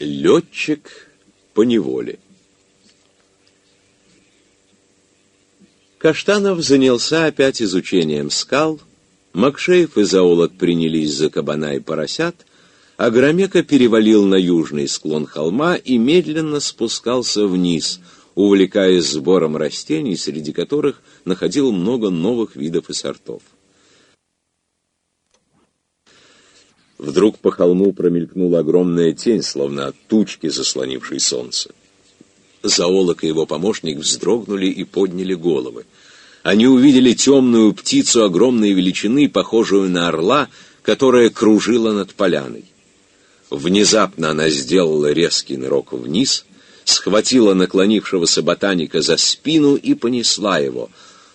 Летчик по неволе. Каштанов занялся опять изучением скал, Макшеев и Заолот принялись за кабана и поросят, а Громека перевалил на южный склон холма и медленно спускался вниз, увлекаясь сбором растений, среди которых находил много новых видов и сортов. Вдруг по холму промелькнула огромная тень, словно от тучки, заслонившей солнце. Зоолог и его помощник вздрогнули и подняли головы. Они увидели темную птицу огромной величины, похожую на орла, которая кружила над поляной. Внезапно она сделала резкий нырок вниз, схватила наклонившегося ботаника за спину и понесла его,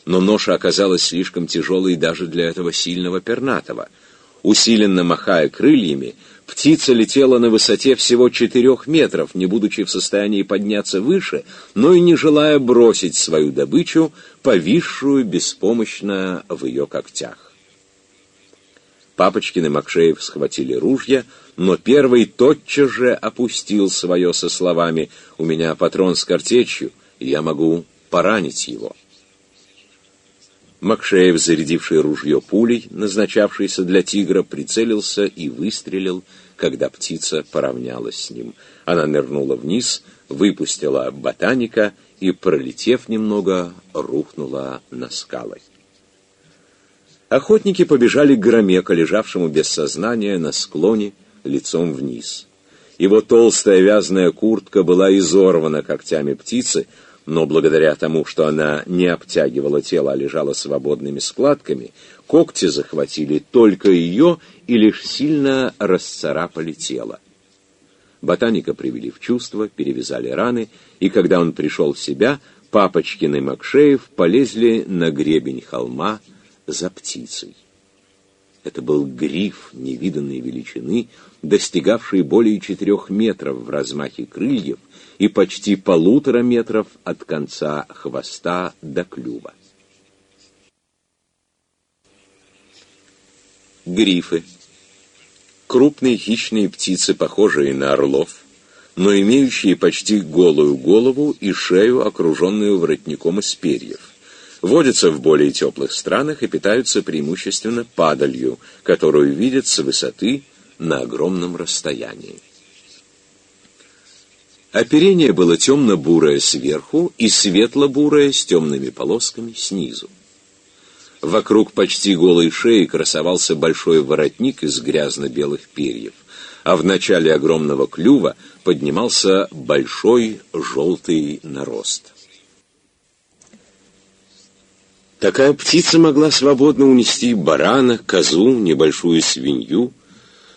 но ноша оказалась слишком тяжелой даже для этого сильного пернатого — Усиленно махая крыльями, птица летела на высоте всего четырех метров, не будучи в состоянии подняться выше, но и не желая бросить свою добычу, повисшую беспомощно в ее когтях. Папочкин и Макшеев схватили ружья, но первый тотчас же опустил свое со словами «У меня патрон с картечью, я могу поранить его». Макшеев, зарядивший ружье пулей, назначавшийся для тигра, прицелился и выстрелил, когда птица поравнялась с ним. Она нырнула вниз, выпустила ботаника и, пролетев немного, рухнула на скалы. Охотники побежали к Громека, лежавшему без сознания на склоне, лицом вниз. Его толстая вязаная куртка была изорвана когтями птицы, но благодаря тому, что она не обтягивала тело, а лежала свободными складками, когти захватили только ее и лишь сильно расцарапали тело. Ботаника привели в чувство, перевязали раны, и когда он пришел в себя, Папочкин и Макшеев полезли на гребень холма за птицей. Это был гриф невиданной величины, достигавший более четырех метров в размахе крыльев и почти полутора метров от конца хвоста до клюва. Грифы. Крупные хищные птицы, похожие на орлов, но имеющие почти голую голову и шею, окруженную воротником из перьев. Водятся в более теплых странах и питаются преимущественно падалью, которую видят с высоты на огромном расстоянии. Оперение было темно-бурое сверху и светло-бурое с темными полосками снизу. Вокруг почти голой шеи красовался большой воротник из грязно-белых перьев, а в начале огромного клюва поднимался большой желтый нарост. Такая птица могла свободно унести барана, козу, небольшую свинью,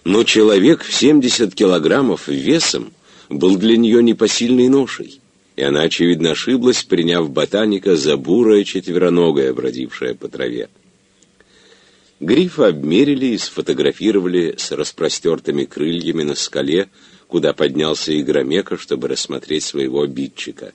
но человек в 70 килограммов весом был для нее непосильной ношей, и она, очевидно, ошиблась, приняв ботаника за бурое четвероногое, бродившее по траве. Грифа обмерили и сфотографировали с распростертыми крыльями на скале, куда поднялся Игромека, чтобы рассмотреть своего обидчика.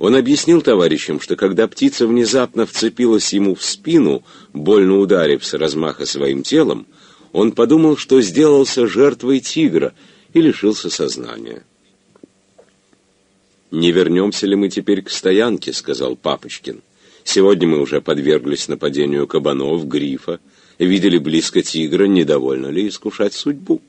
Он объяснил товарищам, что когда птица внезапно вцепилась ему в спину, больно ударив с размаха своим телом, он подумал, что сделался жертвой тигра и лишился сознания. «Не вернемся ли мы теперь к стоянке?» — сказал Папочкин. «Сегодня мы уже подверглись нападению кабанов, грифа, видели близко тигра, недовольно ли искушать судьбу?»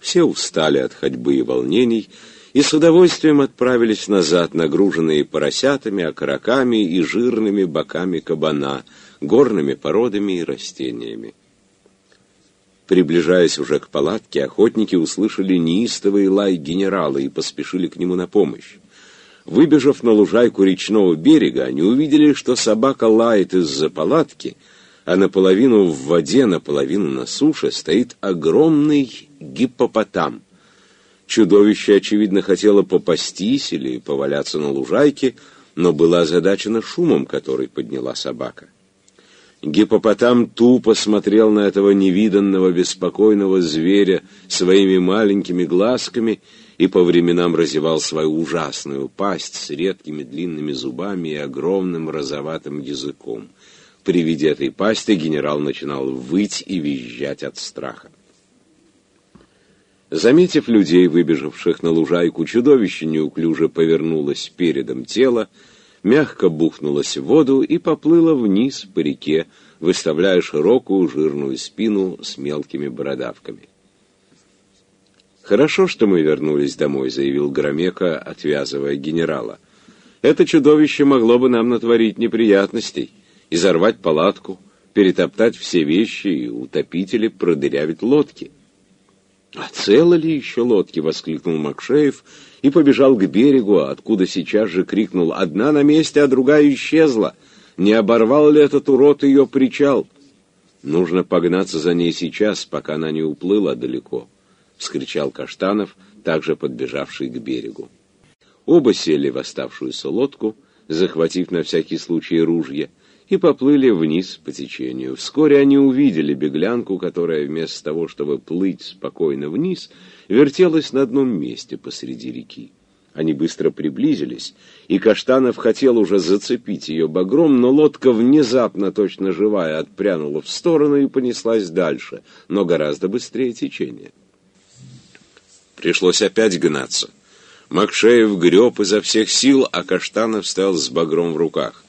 Все устали от ходьбы и волнений, и с удовольствием отправились назад, нагруженные поросятами, окороками и жирными боками кабана, горными породами и растениями. Приближаясь уже к палатке, охотники услышали неистовый лай генерала и поспешили к нему на помощь. Выбежав на лужайку речного берега, они увидели, что собака лает из-за палатки, а наполовину в воде, наполовину на суше стоит огромный гиппопотам. Чудовище, очевидно, хотело попастись или поваляться на лужайке, но было озадачено шумом, который подняла собака. Гипопотам тупо смотрел на этого невиданного беспокойного зверя своими маленькими глазками и по временам разевал свою ужасную пасть с редкими длинными зубами и огромным розоватым языком. При виде этой пасти генерал начинал выть и визжать от страха. Заметив людей, выбежавших на лужайку, чудовище неуклюже повернулось передом тела, мягко бухнулось в воду и поплыло вниз по реке, выставляя широкую жирную спину с мелкими бородавками. «Хорошо, что мы вернулись домой», — заявил Громека, отвязывая генерала. «Это чудовище могло бы нам натворить неприятностей, изорвать палатку, перетоптать все вещи и утопить или продырявить лодки». «А целы ли еще лодки?» — воскликнул Макшеев и побежал к берегу, откуда сейчас же крикнул «Одна на месте, а другая исчезла! Не оборвал ли этот урод ее причал?» «Нужно погнаться за ней сейчас, пока она не уплыла далеко», — вскричал Каштанов, также подбежавший к берегу. Оба сели в оставшуюся лодку, захватив на всякий случай ружья, и поплыли вниз по течению. Вскоре они увидели беглянку, которая вместо того, чтобы плыть спокойно вниз, вертелась на одном месте посреди реки. Они быстро приблизились, и Каштанов хотел уже зацепить ее багром, но лодка внезапно, точно живая, отпрянула в сторону и понеслась дальше, но гораздо быстрее течения. Пришлось опять гнаться. Макшеев греб изо всех сил, а Каштанов стоял с багром в руках.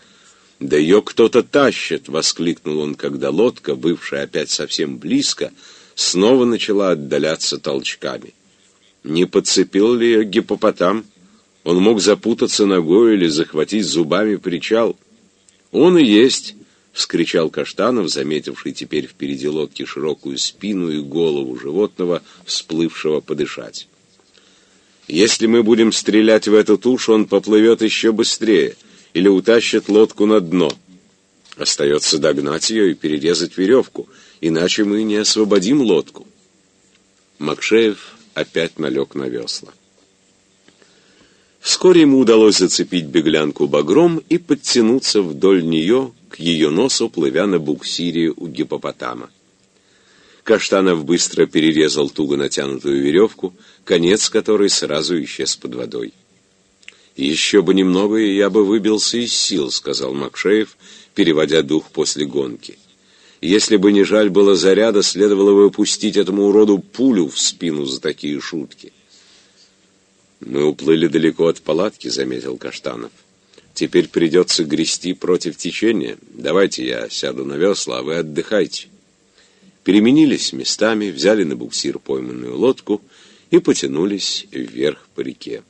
«Да ее кто-то тащит!» — воскликнул он, когда лодка, бывшая опять совсем близко, снова начала отдаляться толчками. Не подцепил ли ее гипопотам? Он мог запутаться ногой или захватить зубами причал. «Он и есть!» — вскричал Каштанов, заметивший теперь впереди лодки широкую спину и голову животного, всплывшего подышать. «Если мы будем стрелять в эту тушу, он поплывет еще быстрее или утащит лодку на дно. Остается догнать ее и перерезать веревку, иначе мы не освободим лодку. Макшеев опять налег на весла. Вскоре ему удалось зацепить беглянку багром и подтянуться вдоль нее к ее носу, плывя на буксире у гипопотама. Каштанов быстро перерезал туго натянутую веревку, конец которой сразу исчез под водой. «Еще бы немного, и я бы выбился из сил», — сказал Макшеев, переводя дух после гонки. «Если бы не жаль было заряда, следовало бы пустить этому уроду пулю в спину за такие шутки». «Мы уплыли далеко от палатки», — заметил Каштанов. «Теперь придется грести против течения. Давайте я сяду на весла, а вы отдыхайте». Переменились местами, взяли на буксир пойманную лодку и потянулись вверх по реке.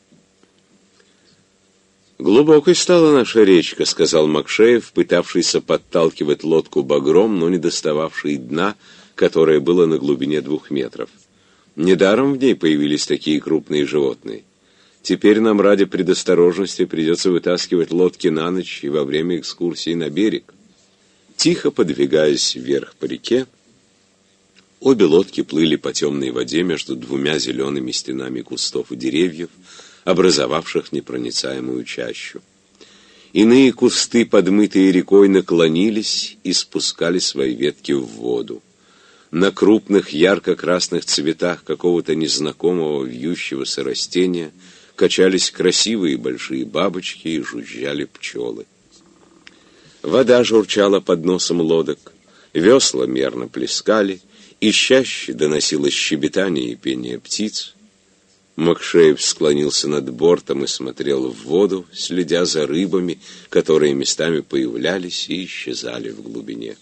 «Глубокой стала наша речка», — сказал Макшеев, пытавшийся подталкивать лодку багром, но не достававший дна, которое было на глубине двух метров. Недаром в ней появились такие крупные животные. Теперь нам ради предосторожности придется вытаскивать лодки на ночь и во время экскурсии на берег. Тихо подвигаясь вверх по реке, обе лодки плыли по темной воде между двумя зелеными стенами кустов и деревьев, образовавших непроницаемую чащу. Иные кусты, подмытые рекой, наклонились и спускали свои ветки в воду. На крупных ярко-красных цветах какого-то незнакомого вьющегося растения качались красивые большие бабочки и жужжали пчелы. Вода журчала под носом лодок, весла мерно плескали, и чаще доносилось щебетание и пение птиц. Макшеев склонился над бортом и смотрел в воду, следя за рыбами, которые местами появлялись и исчезали в глубине.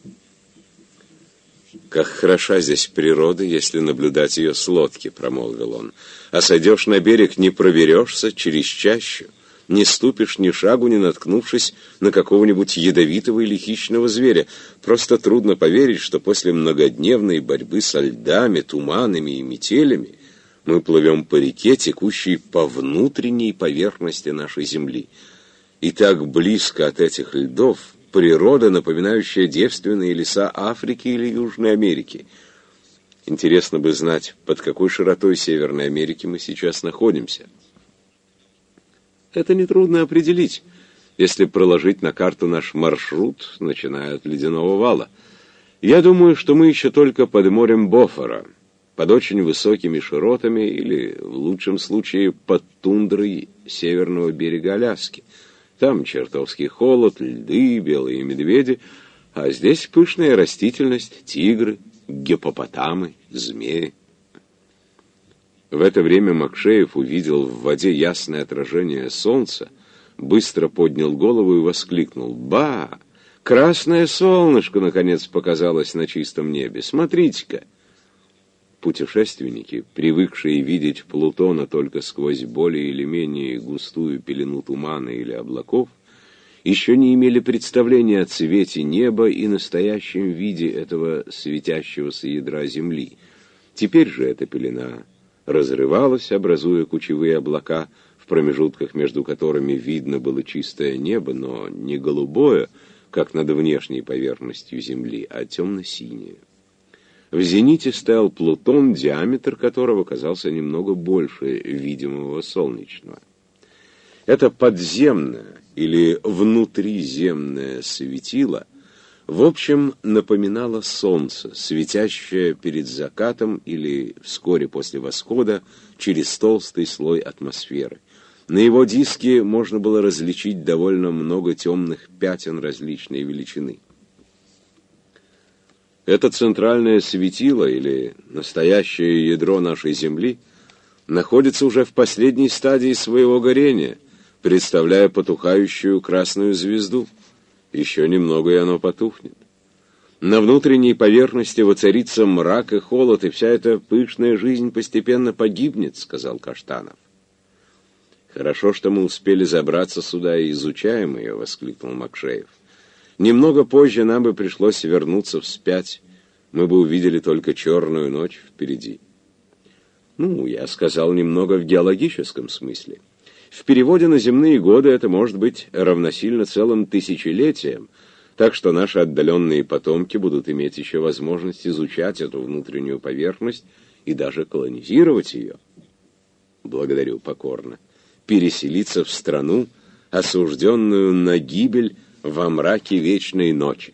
«Как хороша здесь природа, если наблюдать ее с лодки», — промолвил он. «А сойдешь на берег, не проверешься через чащу, не ступишь ни шагу, не наткнувшись на какого-нибудь ядовитого или хищного зверя. Просто трудно поверить, что после многодневной борьбы со льдами, туманами и метелями мы плывем по реке, текущей по внутренней поверхности нашей Земли. И так близко от этих льдов природа, напоминающая девственные леса Африки или Южной Америки. Интересно бы знать, под какой широтой Северной Америки мы сейчас находимся. Это нетрудно определить, если проложить на карту наш маршрут, начиная от Ледяного вала. Я думаю, что мы еще только под морем Бофора — под очень высокими широтами или, в лучшем случае, под тундрой северного берега Аляски. Там чертовский холод, льды, белые медведи, а здесь пышная растительность, тигры, гипопотамы, змеи. В это время Макшеев увидел в воде ясное отражение солнца, быстро поднял голову и воскликнул «Ба! Красное солнышко, наконец, показалось на чистом небе! Смотрите-ка!» Путешественники, привыкшие видеть Плутона только сквозь более или менее густую пелену тумана или облаков, еще не имели представления о цвете неба и настоящем виде этого светящегося ядра Земли. Теперь же эта пелена разрывалась, образуя кучевые облака, в промежутках между которыми видно было чистое небо, но не голубое, как над внешней поверхностью Земли, а темно-синее. В зените стоял Плутон, диаметр которого казался немного больше видимого солнечного. Это подземное или внутриземное светило в общем напоминало солнце, светящее перед закатом или вскоре после восхода через толстый слой атмосферы. На его диске можно было различить довольно много темных пятен различной величины. Это центральное светило, или настоящее ядро нашей Земли, находится уже в последней стадии своего горения, представляя потухающую красную звезду. Еще немного, и оно потухнет. На внутренней поверхности воцарится мрак и холод, и вся эта пышная жизнь постепенно погибнет, — сказал Каштанов. «Хорошо, что мы успели забраться сюда и изучаем ее», — воскликнул Макшеев. «Немного позже нам бы пришлось вернуться вспять. Мы бы увидели только черную ночь впереди». «Ну, я сказал немного в геологическом смысле. В переводе на земные годы это может быть равносильно целым тысячелетиям, так что наши отдаленные потомки будут иметь еще возможность изучать эту внутреннюю поверхность и даже колонизировать ее». «Благодарю покорно» переселиться в страну, осужденную на гибель во мраке вечной ночи.